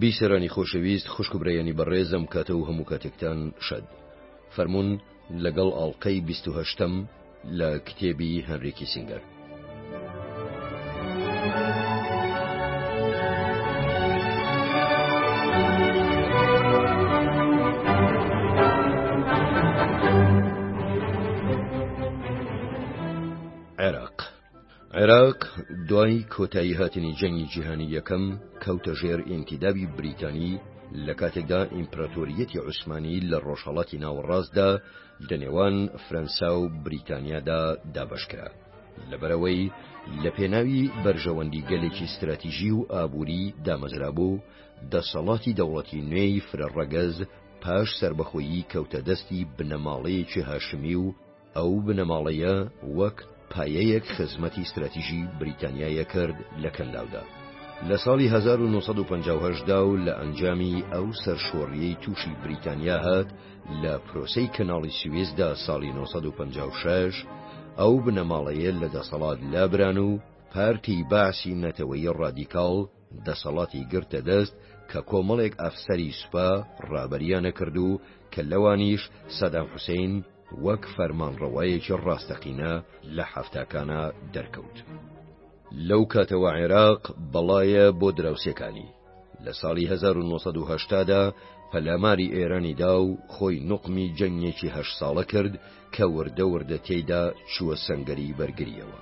بیسەرانی خۆشەویست خوشک و برایانی بەڕێزم کاتە و هەموو کاتێکتان شەد فەرموون لەگەڵ ئاڵلقەی بیست و هەشتەم لە کتێبی هەنری کیسینگەر. عێراق دوای کۆتایی هاتنی جەنگی جیهانی یەکەم کەوتە ژێر ئینتیدابی بریتانی لە کاتێکدا ئیمپراتۆریەتی عوسمانی لە ڕۆژهەڵاتی ناوەڕاستدا لە نێوان فرەنسا و بریتانیادا دابەشکرا لەبەرەوەی لە پێناوی بەرژەوەندی گەلێکی ستراتیژی و ئابووری دامەزرابوو دەسەڵاتی دەوڵەتی نوێی فرە ڕەگەز پاش سربەخۆیی کەوتە دەستی بنەماڵەیەکی هاشمی و ئەو بنەماڵەیە وەک پایەیەک خزمەتی ستراتیژی بریتانیایە کرد لە کەنداودا. لە ساڵی هەزار و نۆ سەد و پەنجا و هەشت دا و لە ئەنجامی ئەو سەرشۆڕییەی تووشی بریتانیا هات لە پرۆسەی کەناڵی سویسدا ساڵی نۆ سەد و پەنجا و شەش، ئەو بنەماڵەیە لە دەسەڵات لابران و پارتی بەعسی نەتەوەی ڕادیکاڵ، دەسەڵاتی گرتە دەست کە کۆمەڵێک ئەفسەری سوپا ڕابەریانە کرد و کە لەوانیش سەدام حوسەین وەک فەرمانڕەوایەکی ڕاستەقینە لە حەفتاکانا دەرکەوت. لەو کاتەوە عێراق بەڵایە بۆ دراوسێکانی. لە ساڵی هەزار و نۆ سەد و هەشتا دا پەلاماری ئێرانی دا و خۆی نوقمی جەنگێکی هەشت ساڵە کرد کە وردە وردە تێیدا چووە سەنگەری بەرگرییەوە.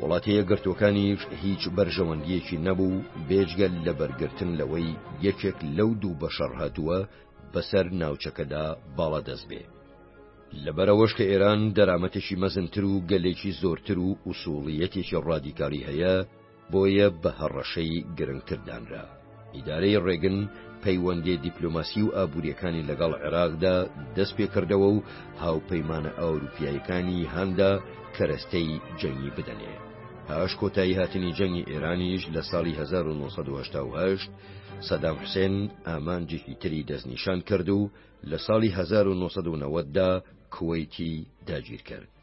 وڵاتە یەکگرتووەکانیش هیچ بەرژەوەندییەکی نەبوو بێجگە لە بەرگرتن لەوەی یەکێک لەو دوو بەشەڕهاتووە بەسەر ناوچەکەدا باڵادەست بێ. لەبەرئەوەش کە ئێران دەرامەتێکی مەزنتر و گەلێکی زۆرتر و ئوسووڵییەتێکی ڕادیکالی هەیە، بۆیە بە هەڕەشەی گرنگتر دانرا. ئیدارەی ڕێگن پەیوەندییە دیپلۆماسی و ئابوورییەکانی لەگەڵ عێراقدا دەستپێکردەوە و هاوپەیمانە ئەوروپییایەکانی هاندا کەرەستەی جەنگی بدەنێ. پاش کۆتایی هاتنی جەنگی ئێرانیش لە ساڵی 1970 سەدام حوسێن ئامانجێکی تری دەستنیشان کرد و لە ساڵی 1990دا کوەیتی داگیرکرد.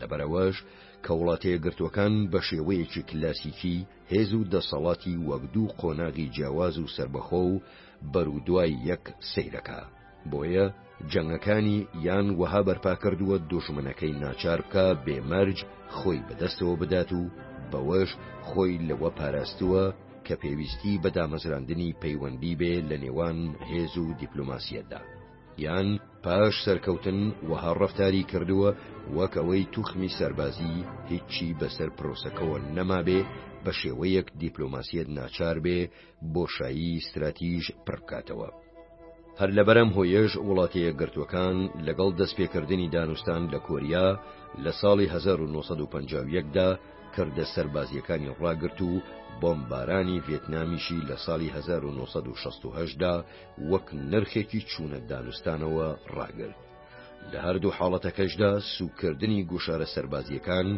لەبەرئەوەش کە وڵاتە یەکگرتووەکان بە شێوەیەکی کلاسیکی هێز و دەسەڵاتی وەک دوو قۆناغی جیاواز و سەربەخۆ و بەرودوای یەک سەیرەکا، بۆیە جەنگەکانی یان وەها بەرپا کردووە دوژمنەکەی ناچار بکا بێ مەرج خۆی بەدەستەوە بدات و بەوەش خۆی لەوە پاراستووە کە پێویستی بە دامەزراندنی پەیوەندی بێ لە نێوان هێز و دیپلۆماسیەتدا. یان پاش سەرکەوتن وەها ڕەفتاری کردووە وەک ئەوەی توخمی سەربازی هیچی بەسەر پرۆسەکەوە نەمابێ بە شێوەیەک دیپلۆماسیەت ناچار بێ بۆشایی ستراتیژ پڕبکاتەوە. هەر لەبەرئەم هۆیەش وڵاتەیەکگرتووەکان لەگەڵ دەستپێکردنی دانوستان لە کۆریا لە ساڵی هەزار و نۆ سەد و پەنجا و یەک دا کردە سەربازییەکانی ڕاگرت و بۆمبارانی ڤێتنامیشی لە ساڵی هەزار و نۆ سەد و شەست و هەشت دا وەک نرخێکی چوونە دانوستانەوە ڕاگرت. لە هەردوو حاڵەتەکەشدا سوکردنی گوشارە سەربازیەکان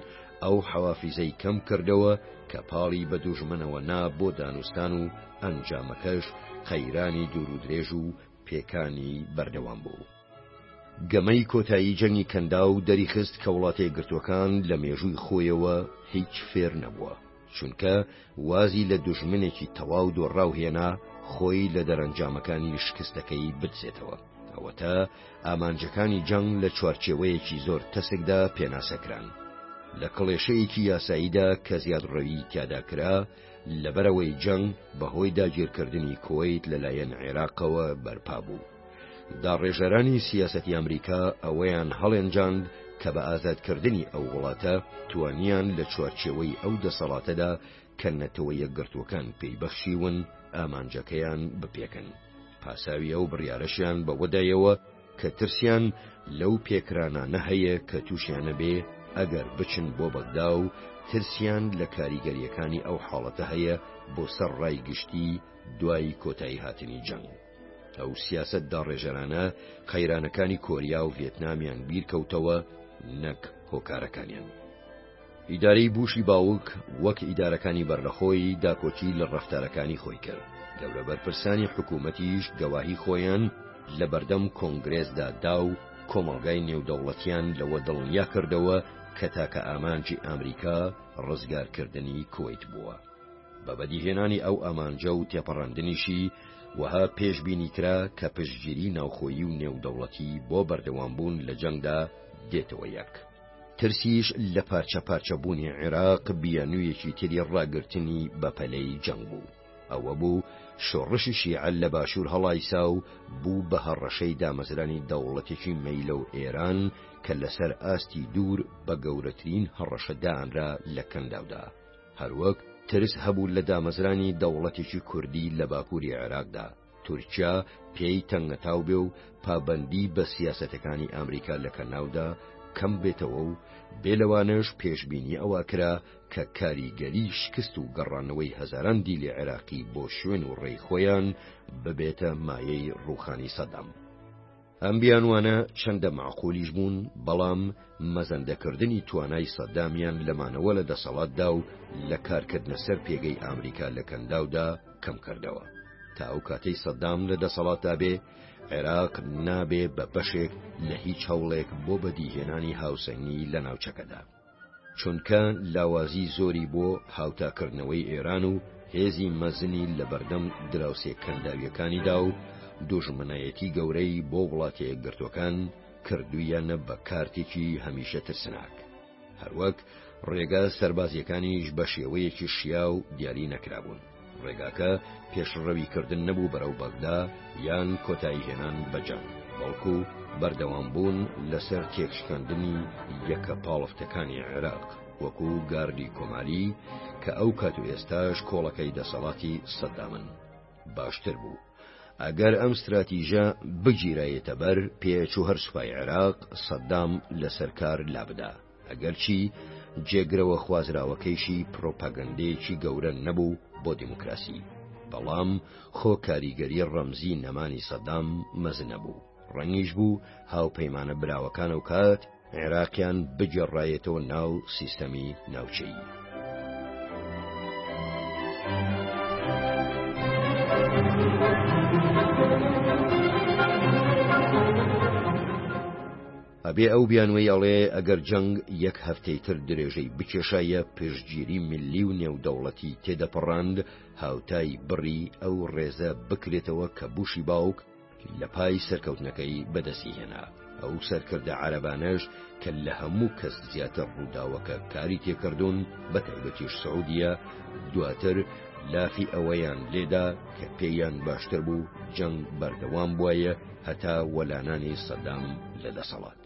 ئەو حەوافیزەی کەم کردەوە کە پاڵی بە دوژمنەوە نا بۆ دانوستان و ئەنجامەکەش قەیرانی دوور و درێژ و پێکانی بەردەوام بوو. گەمەی کۆتایی جەنگی کەنداو دەریخست کە وڵاتە یەکگرتووەکان لە مێژووی خۆیەوە هیچ فێر نەبووە. چونکە وازی لە دوژمنێکی تەواو دۆڕاو هێنا خۆی لە دەرەنجامەکانی شکستەکەی بدزێتەوە. ئەوەتا ئامانجەکانی جەنگ لە چوارچێوەیەکی زۆر تەسکدا پێناسە کران. لە کڵێشەیەکی یاساییدا کە زیادڕەوی تیادا کرا، لەبەرئەوەی جەنگ بەهۆی داگیرکردنی کوەیت لەلایەن عێراقەوە بەرپابوو، داڕێژەرانی سیاسەتی ئەمریکا ئەوەیان هەڵێنجاند کە بە ئازادکردنی ئەو وڵاتە توانیان لە چوارچێوەی ئەو دەسەڵاتەدا کە نەتەوە یەکگرتووەکان پێی بەخشیون ئامانجەکەیان بپێکن پاساوی ئەو بڕیارەشیان بەوەدایەوە کە ترسیان لەو پێکرانانە هەیە کە تووشیانە بێ ئەگەر بچن بۆ بەغدا و ترسیان لە کاریگەریەکانی ئەو حاڵەتە هەیە بۆ سەر ڕای گشتی دوای کۆتایی هاتنی جەنگ. ئەو سیاسەت داڕێژەرانە قەیرانەکانی کۆریا و ڤێتنامیان بیرکەوتەوە نەک هۆکارەکانیان. ئیدارەی بوشی باوک وەک ئیدارەکانی بەرلەخۆی داکۆکی لە ڕەفتارەکانی خۆی کرد، گەورە بەرپرسانی حکوومەتیش گەواهی خۆیان لە بەردەم کۆنگرێسدا دا و کۆمەڵگای نێودەوڵەتیان لەوە دڵنیا کردەوە کە تاکە ئامانجی ئامریکا ڕزگارکردنی کوەیت بووە. بە بەدیهێنانی ئەو ئامانجە و تێپەڕاندنیشی، وەها پێشبینی کرا کە پشتگیری ناوخۆیی و نێودەوڵەتی بۆ بەردەوامبوون لە جەنگدا دێتەوە یەک. ترسیش لە پارچە پارچە بوونی عێراق بیانوویەکی تری ڕاگرتنی بەپەلەی جەنگ بوو. ئەوە بوو شۆڕشی شیعە لە باشوور هەڵایسا و بوو بە هەڕەشەی دامەزرانی دەوڵەتێکی مەیلە و ئێران کە لەسەر ئاستی دوور بە گەورەترین هەڕەشە دائەنرا لە کەنداودا. هەروەک ترس هەبوو لە دامەزرانی دەوڵەتێکی کوردی لە باکووری عێراقدا، تورکیا پێی تەنگەتاو بێ و پابەندی بە سیاسەتەکانی ئامریکا لە کەناودا کەم بێتەوە و بێ لەوانەش پێشبینی ئەوە کرا کە کاریگەری شکست و گەڕانەوەی هەزاران دیلی عێراقی بۆ شوێن و ڕێی خۆیان ببێتە مایەی ڕووخانی سەدام. ئەم بیانووانە چەندە مەعقولیش بوون، بەڵام مەزەندەکردنی توانای سەددامیان لە مانەوە لە دەسەڵاتدا و لە کارکردنە سەر پێگەی ئامریکا لە کەنداودا کەم کردەوە. تا ئەو کاتەی سەددام لە دەسەڵاتدا بێ، عێراق نابێ بە بەشێک لە هیچ هەوڵێک بۆ بەدیهێنانی هاوسەنگی لە ناوچەکەدا. چونکە لاوازی زۆری بۆ هاوتاکردنەوەی ئێران و هێزی مەزنی لەبەردەم دراوسێ کەنداویەکانیدا و دوژمنایەتی گەورەی بۆ وڵاتە یەکگرتوەکان کردویانە بە کارتێکی هەمیشە ترسناک هەروەک ڕێگا سەربازیەکانیش بەشێوەیەکی شیاو دیاری نەکرابوون. ڕێگاکە پێشڕەوی کردن نەبوو بەرەو بەغدا یان کۆتایی هێنان بە جەنگ، بەڵکو بەردەوام بوون لەسەر تێکشکاندنی یەکە پاڵفتەکانی عێراق، وەکو گاردی کۆماری کە ئەو کات و ئێستاش کۆڵەکەی دەسەڵاتی سەدامن. باشتر بوو ئەگەر ئەم ستراتیژە بگیرایێتە بەر پێ چو هەر سوپای عێراق سەدام لەسەر کار لابدا. ئەگەرچی جێگرەوە خوازراوەکەیشی پرۆپاگەندەیەکی گەورە نەبوو بۆ دیموکراسی، بەڵام خۆ کاریگەری ڕەمزی نەمانی سەدام مەزنە بوو، ڕەنگیش بوو هاوپەیمانە براوەکان ئەوکات عێراقیان بگێڕرایەتەوە ناو سیستەمی ناوچەیی. ئەبێ ئەو بیانووی ئەڵێ ئەگەر جەنگ یەک هەفتەی تر درێژەی بکێشایە پشتگیری ملی و نێودەوڵەتی تێدەپەڕاند هاوتای بڕی ئەو ڕێزە بکرێتەوە کە بوشی باوک لە پای سەرکەوتنەکەی بەدەستی هێنا ئەو سەرکردە عەرەبانەش کە لە هەموو کەس زیاتر ڕووداوەکە کاری تێکردوون بە تایبەتیش سعودیە دواتر لافی ئەوەیان لێدا کە پێیان باشتر بوو جەنگ بەردەوام بواە هەتا وەلانانی سەدام لە دەسەڵات.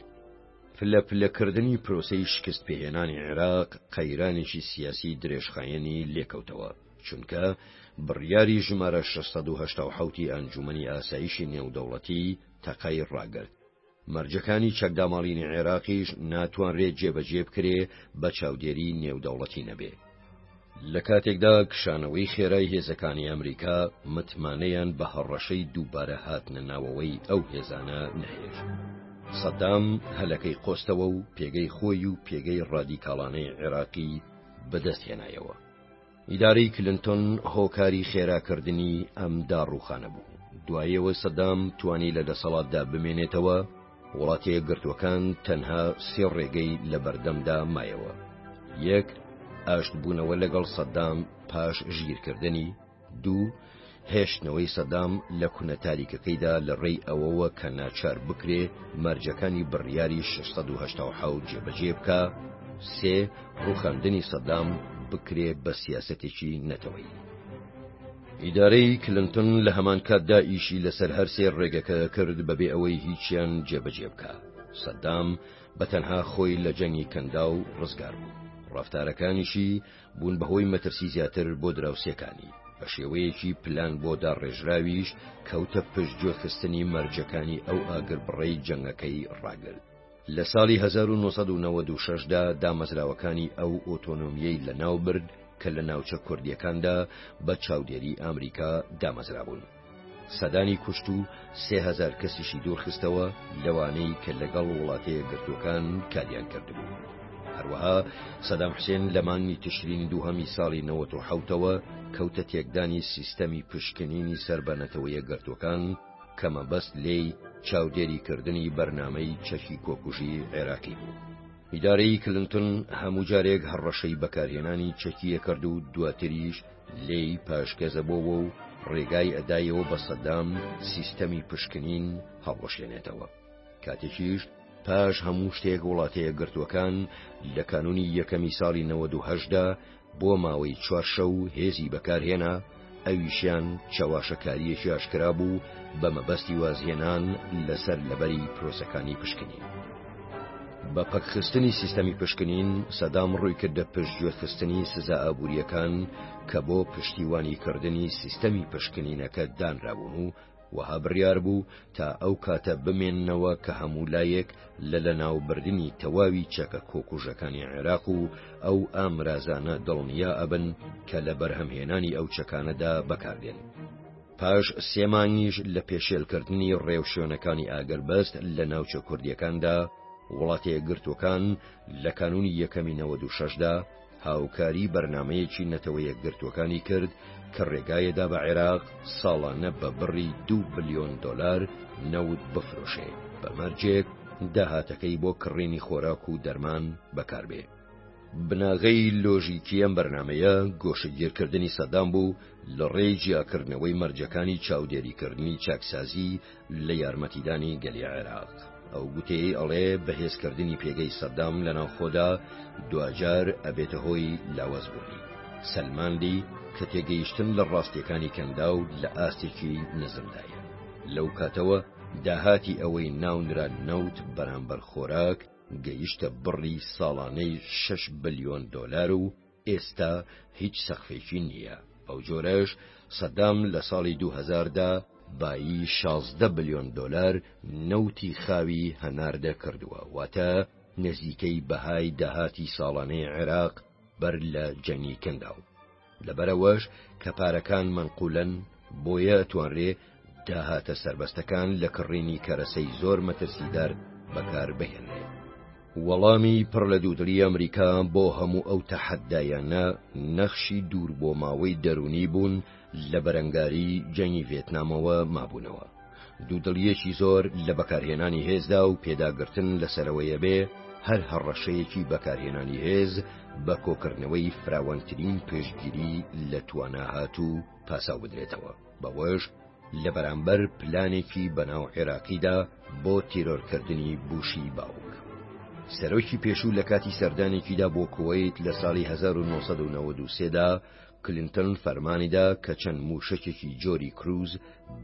پلە پلە کردنی پرۆسەی شکست پێهێنانی عێراق قەیرانێکی سیاسی درێژخایەنی لێکەوتەوە، چونکە بڕیاری ژمارە 687 ی ئەنجومەنی ئاسایشی نێودەوڵەتی تەقای ڕاگرت. مەرجەکانی چەکداماڵینی عێراقیش ناتوانرێت جێبەجێ بکرێ بە چاودێری نێودەوڵەتی نەبێ. لە کاتێکدا کشانەوەی خێرای هێزەکانی ئەمریکا متمانەیان بە هەڕەشەی دووبارە هاتنە ناوەوەی ئەو هێزانە نەهێشت. سەدام هەلەکەی قۆستەوە و پێگەی خۆی و پێگەی ڕادیکاڵانەی عێراقی بەدەست هێنایەوە. ئیدارەی کلنتۆن هۆکاری خێراکردنی ئەم داڕوخانە بوو. دوایەوە سەدام توانی لە دەسەڵاتدا بمێنێتەوە، وڵاتە یەکگرتووەکان تەنها سێ ڕێگەی لە بەردەمدا مایەوە یەک ئاشتبوونەوە لەگەڵ سەددام پاش ژیرکردنی دوو هێشتنەوەی سەدام لە کونە تاریکەکەیدا لە ڕێی ئەوەوە کە ناچار بکرێ مەرجەکانی بڕیاری 1670 جێبەجێ بکە سێ ڕوخاندنی سەدام بکرێ بە سیاسەتێکی نەتەوەی. ئیدارەی کلنتن لە هەمان کاتدا ئیشی لەسەر هەر سێ ڕێگەکە کرد بەبێ ئەوەی هیچیان جێبەجێ بکا. سەدام بە تەنها خۆی لە جەنگی کەنداو ڕزگار بوو. ڕەفتارەکانیشی بوون بە هۆی مەترسی زیاتر بۆ دراوسێکانی. بە شێوەیەکی پلان بۆ داڕێژراویش کەوتە پشتگوێ خستنی مەرجەکانی ئەو ئاگربڕەی جەنگەکەی ڕاگرت. لە ساڵی هەزار و نۆ سەد و نەوەد و شەش دا دامەزراوەکانی ئەو ئۆتۆنۆمییەی لەناو برد کە لە ناوچە کوردییەکاندا بە چاودێری ئامریکا دامەزرابوون. سەدانی کوشت و سێ هەزار کەسیشی دوورخستەوە لەوانەی کە لەگەڵ وڵاتە یەکگرتووەکان کاریان کردبوو. هەروەها سەدام حوسێن لە مانگی تشرینی دووهەمی ساڵی نەوەت و حەوتەوە کەوتە تێکدانی سیستەمی پشکنینی سەر بە نەتەوە یەکگرتووەکان، کە مەبەست لێی چاودێری کردنی بەرنامەی چەکی کۆکوژی عێراقی بوو. ئیدارەی کلنتن هەموو جارێک هەڕەشەی بەکارهێنانی چەکیە کرد و دواتریش لێی پاشگەزەبۆوە و ڕێگای ئەدایەوە بە سەدام سیستەمی پشکنین هەڵوەشێنێتەوە کاتێکیش پاش هەموو شتێک وڵاتەیە گرتووەکان لە کانونی یەکەمی ساڵی 1970دا بۆ ماوەی چوار شەو هێزی بەکارهێنا، ئەویشیان چەواشەکارییەکی ئاشکرا بوو بە مەبەستی وازهێنان لە سەر لەبەری پرۆسەکانی پشکنین. بە پەکخستنی سیستەمی پشکنین، سەدام ڕووی کردە پشتگوێخستنی سزا ئابوورییەکان کە بۆ پشتیوانیکردنی سیستەمی پشکنینەکە دانرابوون و وەها بڕیار بوو تا ئەو کاتە بمێننەوە کە هەموو لایەک لە لەناوبردنی تەواوی چەکە کۆکوژەکانی عێراق و ئەو ئامرازانە دڵنیا ئەبن کە لە بەرهەمهێنانی ئەو چەکانەدا بەکاردێن. پاش سێ مانگیش لە پێشێلکردنی ڕێوشوێنەکانی ئاگربەست لە ناوچە کوردیەکاندا، وڵاتە یەکگرتووەکان لە کانوونی یەکەمی نەوەد و شەشدا، هاوکاری بەرنامەیەکی نەتەوە یەکگرتووەکانی کرد کە ڕێگایەدا بە عێراق ساڵانە بە بڕی دو بلیۆن دۆلار نەوت بفرۆشێ بە مەرجێک داهاتەکەی بۆ کڕینی خۆراک و دەرمان بەکاربێ. بناغەی لۆژیکی ئەم بەرنمەیە گۆشەگیرکردنی سەدام بوو لە ڕێی جیاکردنەوەی مەرجەکانی چاودێریکردنی چاکسازی لە یارمەتیدانی گەلی عێراق. ئەو گوتەیەی ئەڵێ بەهێزکردنی پێگەی سەدام لە ناوخۆدا دواجار ئەبێتە هۆی لاواز بوونی، سەلماندی کە تێگەیشتن لە ڕاستییەکانی کەنداو لە ئاستێکی نزمدایە. لەو کاتەوە داهاتی ئەوەی ناونرا نەوت بەرامبەر خۆراک گەیشتە بڕی ساڵانەی شەش بلیۆن دۆلار و ئێستا هیچ سەقفێکی نییە، بەو جۆرەش سەدام لە ساڵی دوو هەزار دا بایی شازدە بلیۆن دۆلار نەوتی خاوی هەناردە کردووە، واتە نزیکەی بەهای داهاتی ساڵانەی عێراق بەر لە جەنگی کنداو. لەبەرئەوەش کە پارەکان مەنقولەن، بۆیە ئەتوانرێ داهاتە سەربەستەکان لە کڕینی کەرەسەی زۆر مەترسیدار بەکاربهێنرێت. وەڵامی پڕ لە دوودڵی ئەمریکا بۆ هەموو ئەو تەحەددایانە نەخشی دوور بۆ ماوەی دەروونی بوون لە بەرەنگاری جەنگی ڤێتنامەوە مابوونەوە. دوودڵییەکی زۆر لە بەکارهێنانی هێزدا و پێداگرتن لەسەرەوەیە بێ هەر هەڕەشەیەکی بەکارهێنانی هێز بە کۆکردنەوەی فراوانترین پشتگیری لە توانا هاتوو پاساو بدرێتەوە. بەوەش لە بەرامبەر پلانێکی بەناو عێراقیدا بۆ تیرۆرکردنی بوشی باوک. سەرۆکی پێشوو لە کاتی سەردانێکیدا بۆ کوەیت لە ساڵی 1993 دا کلنتن فەرمانیدا کە چەند مووشەکێکی جۆری کروز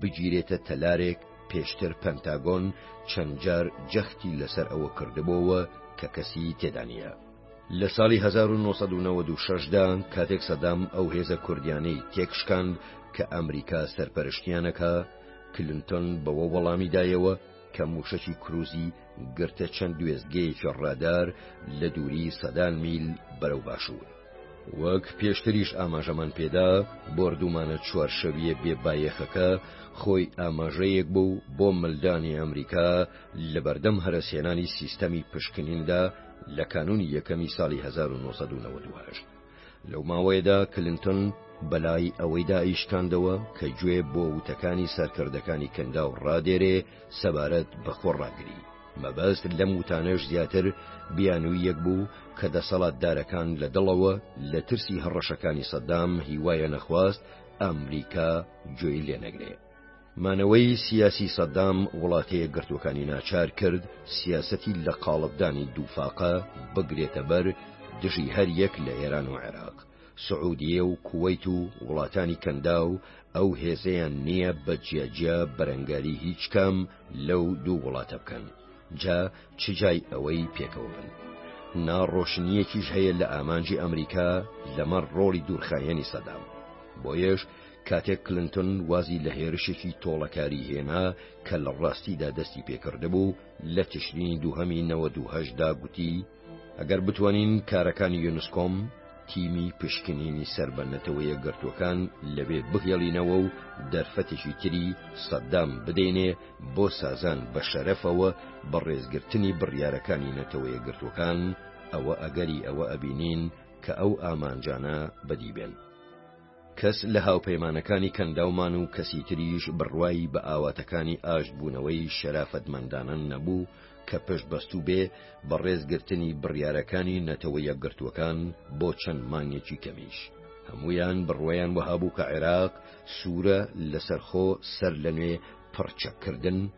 بگیرێتە تەلارێک پێشتر پەنتاگۆن چەندجار جەختی لەسەر ئەوە کردبووەوە کە کەسی تێدانە. لە ساڵی هەزار و نۆ سەد و نەوەد و شەش دا کاتێک سەدام ئەو هێزە کوردیانەی تێکشکاند کە ئەمریکا سەرپەرشتیان ئەکا، کلنتۆن بەوە وەڵامی دایەوە کە مووشەکی کروزی گرتە چەند وێستگەیەکی ڕادار لە دووری سەدان میل بەرەو باشوور. وەک پێشتریش ئاماژەمان پێ دا، بۆردوومانە چوار شەوییە بێ بایەخەکە خۆی ئاماژەیەک بوو بۆ ملدانی ئەمریکا لە بەردەم هەرەسهێنانی سیستەمی پشکنیندا، لە کانونی یەکەمی ساڵی هەزار و نۆ سەد و نەوەد و هەشت. لەو ماوەیەدا کلنتن بەلای ئەوەی دائیشکاندەوە کە گوێ بۆ وتەکانی سەرکردەکانی کەنداو ڕادێرێ سەبارەت بە خۆڕاگری. مەبەست لەم وتانەش زیاتر بیانوویەک بوو کە دەسەڵاتدارەکان لە دڵەوە لە ترسی هەڕەشەکانی سەدام هیوایان نەخواست ئەمریکا گوێی لێ نەگرێ. مانەوەی سیاسی سەدام وڵاتەیەکگرتووەکانی ناچار کرد سیاسەتی لە قاڵبدانی دووفاقە بگرێتە بەر دژی هەر یەک لە ئێران و عێراق سعودیە و کوەیت و وڵاتانی کەندا و ئەو هێزەیان نییە بە جیاجیا بەرەنگاری هیچ کام لەو دوو وڵاتە بکەن جا چ جای ئەوەی پێکەوە بن. ناڕۆشنیەکیش هەیە لە ئامانجی ئەمریکا لەمەڕ ڕۆڵی دوورخایەنی سەدام بۆیەش کاتێک کلنتن وازی لە هێرشێکی تۆڵەکاری هێنا کە لە ڕاستیدا دەستی پێکردبوو لە تشرینی دووهەمی نەوە دووهشدا گوتی ئەگەر بتوانین کارەکانی یونسکۆم تیمی پشکنینی سەر بە نەتەوەیە گرتوەکان لەوێ بهێڵینەوە و دەرفەتێکی تری سەددام بدەینێ بۆ سازان بە شەرەفەوە بە ڕێزگرتنی بڕیارەکانی نەتەوەیە گرتوەکان ئەوە ئەگەری ئەوە ئەبینین کە ئەو ئامانجانە بەدیبێن. کەس لە هاوپەیمانەکانی کەنداومان و کەسی تریش بڕوای بە ئاواتەکانی ئاشتبوونەوەی شەرافەتمەندانە نەبوو کە پشت بەستوو بێ بە ڕێزگرتنی بڕیارەکانی نەتەوە یەکگرتووەکان بۆ چەند مانگێکی کەمیش. هەموویان بڕوایان وەها بوو کە عێراق سوورە لەسەرخۆ سەر لەنوێ پڕچەککردن،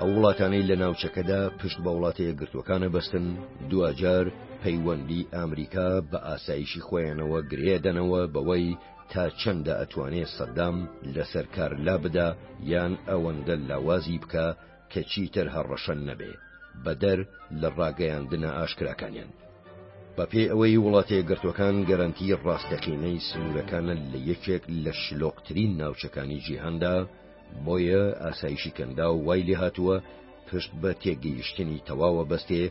ئەو وڵاتانەی لە ناوچەکەدا پشت بە وڵاتە یەکگرتوەکانە بەستن دوجار پەیوەندی ئامریکا بە ئاسایشی خۆیانەوە گرێدەنەوە بەوەی تا چەندە ئەتوانێت سەددام لەسەر کار لا بدا یان ئەوەندە لاوازی بکە کە چیتر هەڕەشە نەبێ بەدەر لە ڕاگەیاندنە ئاشکراکانیان. بەپێی ئەوەی وڵاتە یەکگرتووەکان گەرەنتی ڕاستەقینەی سنوورەکانە لە یەکێک لە شلۆقترین ناوچەکانی جیهاندا، بۆیە ئاسایشی کەنداو وای لێهاتووە پشت بە تێگەیشتنی تەواوە بەستێ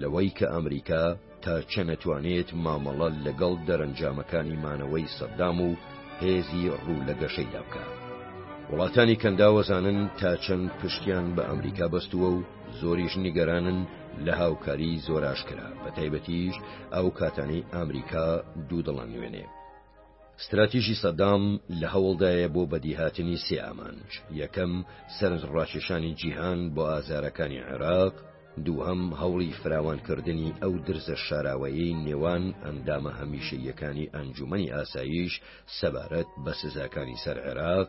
لەوەی کە ئەمریکا، تا چەند ئەتوانێت مامەڵە لەگەڵ دەرەنجامەکانی مانەوەی سەدام و هێزی ڕوو لە گەشەیدا بکە. وڵاتانی کەنداوەزانن تا چەند پشتیان بە ئەمریکا بەستووە و زۆریش نیگەرانن لە هاوکاری زۆراشکرا بە تایبەتیش ئەو کاتانی ئەمریکا دوو دڵان نوێنێ. ستراتیژی سەدام لە هەوڵدایە بۆ بەدیهاتنی سێ ئامانج، یەکەم سەرنج ڕاکێشانی جیهان بۆ ئازارەکانی عێراق، دووهەم، هەوڵی فراوانکردنی ئەو درزە شاراوەیەی نێوان ئەندامە هەمیشەییەکانی ئەنجوومەنی ئاسایش سەبارەت بە سزاکانی سەر عێراق،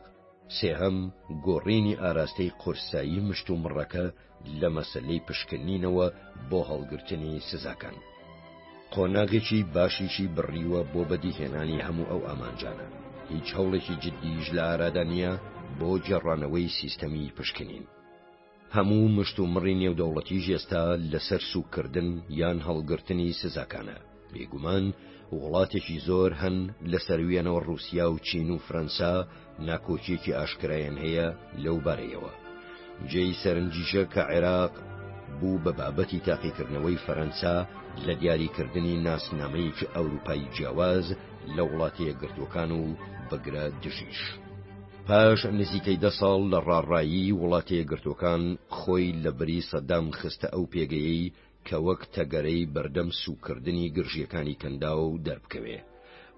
سێهەم، گۆڕینی ئاراستەی قورسایی مشتومڕەکە لە مەسەلەی پشکنینەوە بۆ هەڵگرتنی سزاکان. قۆناغێکی باشیشی بڕیوە بۆ بەدیهێنانی هەموو ئەو ئامانجانە، هیچ هەوڵێکی جددییش لە ئارادا نییە بۆ گێڕانەوەی سیستەمی پشکنین. هەموو مشتومڕی نێودەوڵەتیش ئێستا لەسەر سووککردن یان هەڵگرتنی سزاکانە، بێگومان وڵاتێکی زۆر هەن لە سەرویانەوە ڕووسیا و چین و فرەنسا ناکۆکییەکی ئاشکرایان هەیە لەو بارەیەوە. جێی سەرنجیشە کە عێراق بوو بە بابەتی تاقیکردنەوەی فەرەنسا لە دیاریکردنی ناسنامەیەکی ئەورووپایی جیاواز لە وڵاتە یەکگرتووەکان و بگرە دژیش. پاش نزیکەی دە ساڵ لە ڕاڕایی وڵاتەیەکگرتووەکان خۆی لە بری سەدام خستە ئەو پێگەیەی کە وەک تەگەرەی بەردەم سووککردنی گرژییەکانی کەنداو دەربکەوێ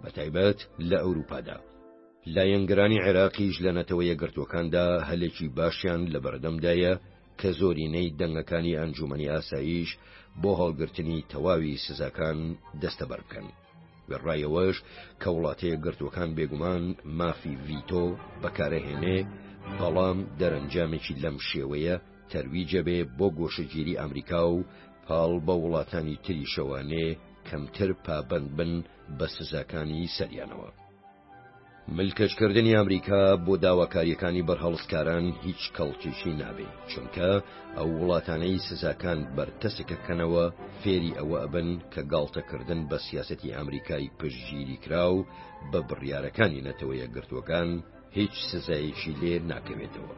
بە تایبەت لە ئەوروپادا. لایەنگرانی عێراقیش لە نەتەوەیەکگرتووەکاندا هەلێکی باشیان لە بەردەمدایە کە زۆرینەی دەنگەکانی ئەنجوومەنی ئاساییش بۆ هەڵگرتنی تەواوی سزاکان دەستەبەر بکەن. وێڕایەوەش کە وڵاتەیەکگرتووەکان بێگومان مافی ڤیتۆ بەکارەهێنێ بەڵام دەرەنجامێکی لەم شێوەیە تەرویجەبێ بۆ گۆشەگیری ئەمریکا و پاڵ بە وڵاتانی تریشەوانێ کەمتر پابند بن بە سزاکانی سەریانەوە. ملکەچکردنی ئەمریکا بۆ داواکاریەکانی بەرهەڵستکاران هیچ کەڵکیشی نابێ چونکە ئەو وڵاتانەی سزاکان بەرتەسکەکەنەوە فێری ئەوە ئەبن کە گاڵتەکردن بە سیاسەتی ئەمریکای پشگیری کراو بە بڕیارەکانی نەتەوەیە گرتووەکان هیچ سزایەکی لێ ناکەوێتەوە.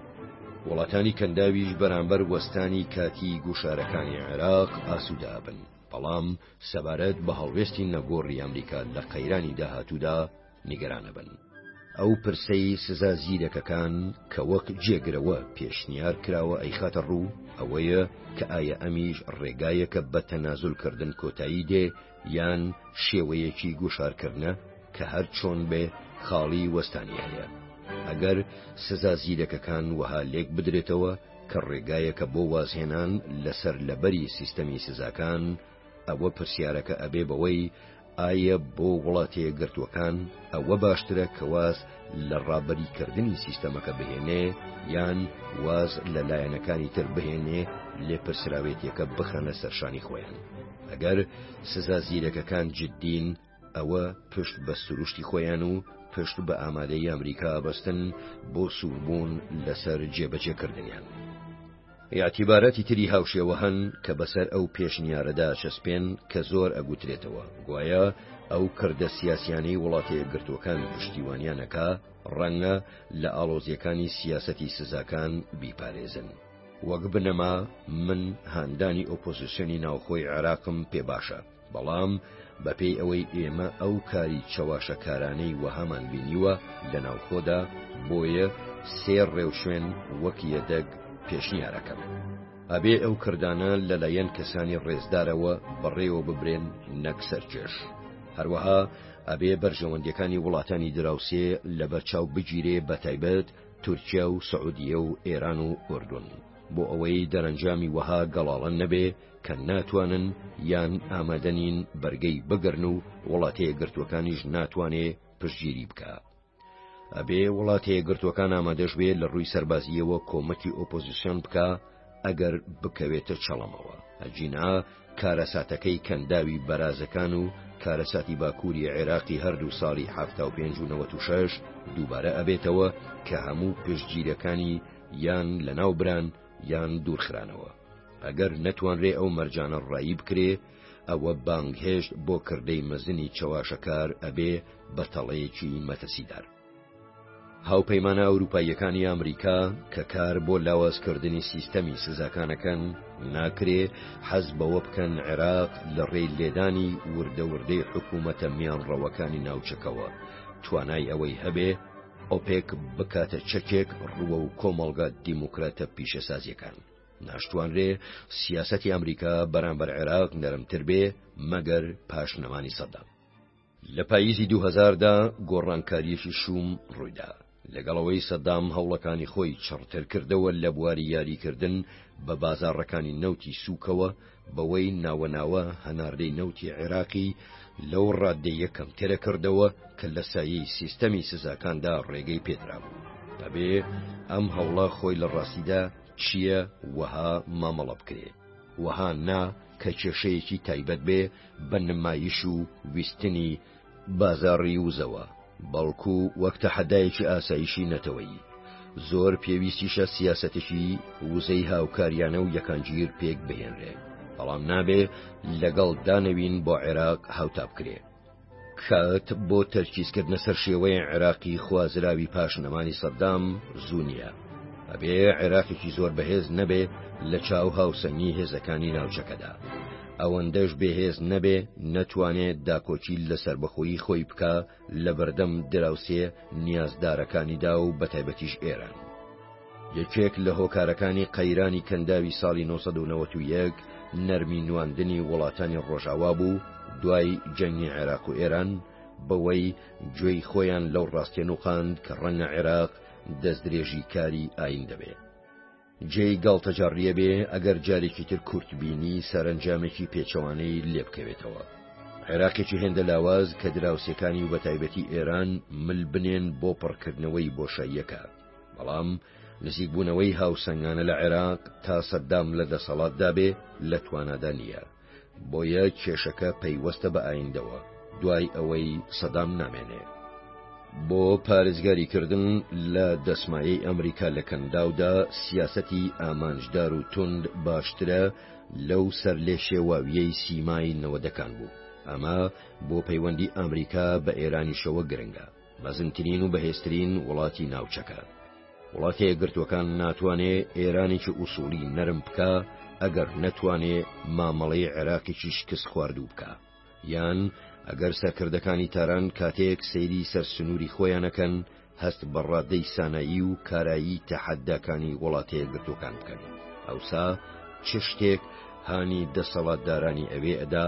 وڵاتانی کەنداویش بەرامبەر وەستانی کاتی گوشارەکانی عێراق ئاسوودابن. بەڵام سەبارەت بە هەڵوێستی نەگۆڕی ئەمریکا لە قەیرانی داهاتوودا نیگەرانەبن. ئەو پرسەی سزا زیرەکەکان کە وەک جێگرەوە پێشنیار کراوە ئەیخاتە ڕوو، ئەوەیە کە ئایا ئەمیش ڕێگایەکە بە تەنازولکردن کۆتایی دێ یان شێوەیەکی گوشارکردنە کە هەر چۆن بێ خاڵی وەستانی هەیە ئەگەر سزا زیرەکەکان وەها لێک بدرێتەوە کە ڕێگایەکە بۆ وازهێنان لە سەرلەبەری سیستەمی سزاکان، ئەوە پرسیارەکە ئەبێ بەوەی ئایە بۆ وڵاتەیەکگرتووەکان ئەوە باشترە کە واز لە ڕابەریکردنی سیستەمەکە بهێنێ یان واز لە لایەنەکانی تر بهێنێ لێپرسراوێتیەکە بخەنە سەرشانی خۆیان ئەگەر سزا زیرەکەکان جدین ئەوە پشت بە سروشتی خۆیان و پشت بە ئامادەی ئەمریکا بەستن بۆ سووربوون لەسەر جێبەجێکردنیان. یاعتیبارەتی تری هاوشێوە هەن کە بەسەر ئەو پێشنیارەدا چەسپێن کە زۆر ئەگوترێتەوە گوایە ئەو کردە سیاسیانەی وڵاتە یەکگرتووەکان پشتیوانیانەکە ڕەنگە لە ئاڵۆزیەکانی سیاسەتی سزاکان بیپارێزن. وەک بنەما من هاندانی ئۆپۆزیسیۆنی ناوخۆی عێراقم پێ باشە، بەڵام بەپێی ئەوەی ئێمە ئەو کاری چەواشەکارانەی وەهامان بینیوە لە ناوخۆدا، بۆیە سێ ڕێوشوێن وەک یەدەگ پێشنیارەکەم. ئەبێ ئەو کردانە لەلایەن کەسانی ڕێزدارەوە بەڕێوە ببرێن نەک سەرکێش. هەروەها ئەبێ بەرژەوەندیەکانی وڵاتانی دراوسێ لەبەر چاو بگیرێ بە تایبەت تورکیا و سعودیە و ئێران و ئوردون بۆ ئەوەی دەرەنجامی وەها گەڵاڵە نەبێ، کە ناتوانن یان ئامادەنین بەرگەی بگرن و وڵاتە گرتووەکانیش ناتوانێ پشگیری بکە ئەبێ وڵاتە گرتووەکان ئامادەش بێ لە ڕووی سەربازیەوە کۆمەکی ئۆپۆزیسیۆن بکە ئەگەر بکەوێتە چەڵەمەوە ئەجینا کارەساتەکەی کەنداوی بەرازەکان و کارەساتی باکووری عێراقی هەردوو ساڵی ه پێنج و نەوە شش دووبارە ئەبێتەوە کە هەموو پشتگیرەکانی یان لە ناو بران یان دوورخرانەوە ئەگەر نەتوانرێ ئەو مەرجانە ڕایی بکرێ ئەوە بانگهێشت بۆ کردەی مەزنی چەواشەکار ئەبێ بە تەڵەیەکی مەترسیدار. هاوپەیمانە ئەوروپاییەکانی ئەمریکا کە کار بۆ لاوازکردنی سیستەمی سزاکانەکەن ناکرێ حەز بەوە بکەن عێراق لە ڕێی لێدانی وردەوردەی حکوومەتە میانڕەوەکانی ناوچەکەوە توانای ئەوەی هەبێ ئۆپێک بکاتە چەکێک ڕووە و کۆمەڵگا دیموکراتە پیشەسازیەکان. ناشتوانرێ سیاسەتی ئەمریکا بەرامبەر عێراق نەرمتر بێ مەگەر پاش نەمانی سەدام. لە پاییزی دوو هەزار دا گۆڕانکارییەکی شووم ڕوویدا. لەگەڵ ئەوەی سەدام هەوڵەکانی خۆی چڕتر کردەوە لە بواری یاریکردن بە بازاڕەکانی نەوتی سووکەوە، بەوەی ناوە ناوە هەناردەی نەوتی عێراقی لەو ڕاددەیە کەمترە کردەوە کە لە سایی سیستەمی سزاکاندا ڕێگەی پێدرابوو ئەبێ ئەم هەوڵە خۆی لە ڕاستیدا چییە وەها مامەڵە بکرێ وەها نا کە کێشەیەکی تایبەت بێ بە نمایش و ویستنی بازاڕی وزەوە، بەڵکو وەک تەحەدایەکی ئاسایشی نەتەوەیی. زۆر پێویستیشە سیاسەتێکی وزەی هاوکاریانە و یەکانگیر پێک بهێنرێ، بەڵام نابێ لەگەڵ دانەوین بۆ عێراق هاوتا بکرێ. کات بۆ تەرکیزکردنە سەر شێوەی عێراقی خوازراوی پاش نەمانی سەدام زوو نییە. ئەبێ عێراقێکی زۆر بەهێز نەبێ لە چاو هاوسەنگی هێزەکانی ناوچەکەدا. ئەوەندەش بێهێز نەبێ نەتوانێ داکۆکی لە سەربەخۆیی خۆی بکا لە بەردەم دراوسێ نیازدارەکانیدا و بەتایبەتیش ئێران. یەکێک لە هۆکارەکانی قەیرانی کەنداوی ساڵی 1991 نەرمی نواندنی وڵاتانی ڕۆژاوا بوو دوای جەنگی عێراق و ئێران بەوەی گوێی خۆیان لەو ڕاستیە نوقاند کە ڕەنگە عێراق دەستدرێژی کاری ئاین دەبێت. جێی گاڵتەجاڕیە بێ ئەگەر جارێکی تر کورت بینی سەرنجامێکی پێچەوانەی لێ بکەوێتەوە. عێراقێکی هێندە لاواز کە دراوسێکانی و بەتایبەتی ئێران مل بنێن بۆ پڕکردنەوەی بۆشاییەکە. بەڵام نزیکبوونەوەی هاوسەنگانە لە عێراق تا سەدام لە دەسەڵاتدا بێ لە توانادا نییە. بۆیە کێشەکە پەیوەستە بە ئایندەوە دوای ئەوەی سەدام نامێنێ بۆ پارێزگاریکردن لە دەسمایەی ئەمریکا لە کەنداودا سیاسەتی ئامانجدار و تند باشترە لەو سەر لێ شێواویەی سیمای نەوەدەکان بوو ئەمە بۆ پەیوەندی ئەمریکا بە ئێرانیشەوە گرنگە مەزنترین و بەهێزترین وڵاتی ناوچەکە وڵاتە یەکگرتوەکان ناتوانێ ئێرانێکی ئووسولی نەرم بکە ئەگەر نەتوانێ مامەڵەی عێراقیی شکست خواردوو بکە یان ئەگەر سەرکردەکانی تاران کاتێک سەیری سەر سنووری خۆیانەکەن هەست بە ڕادەی سانایی و کارایی تەحەداکانی وڵاتەیە گرتوەکان بکەن ئەوسا چ شتێک هانی دەسەڵاتدارانی ئەوێ ئەدا